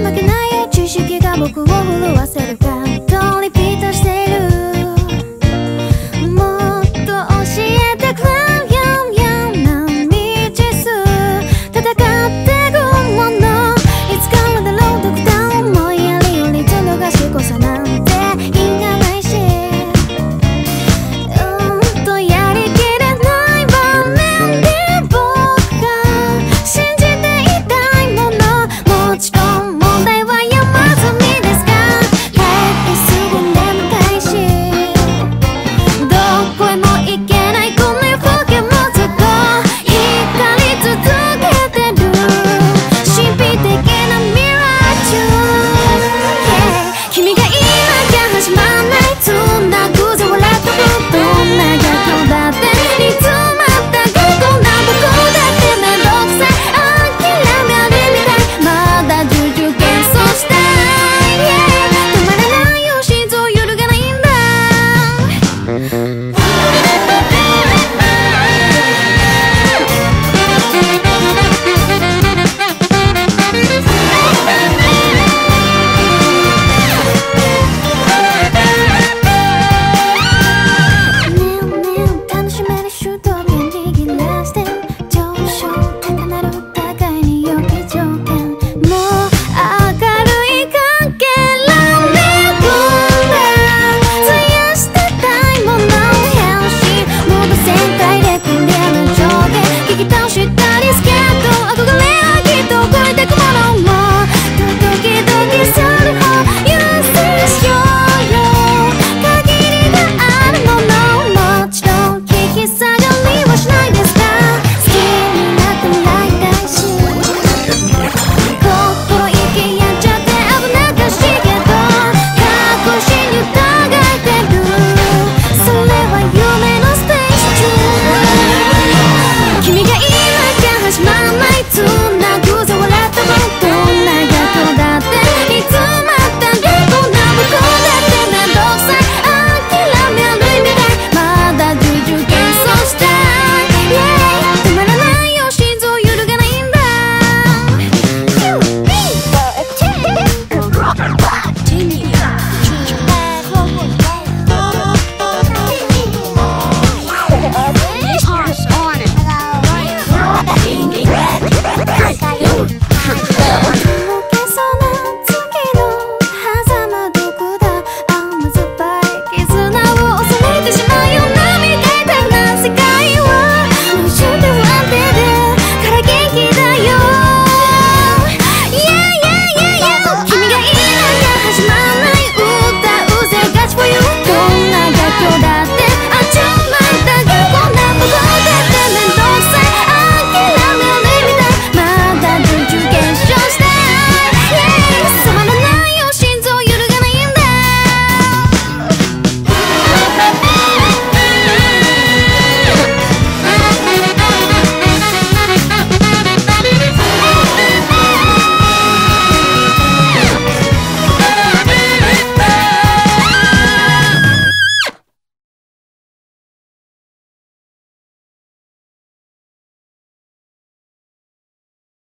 負けない知識が僕を震わせる。かとリピートしている。もっと教えてくれ。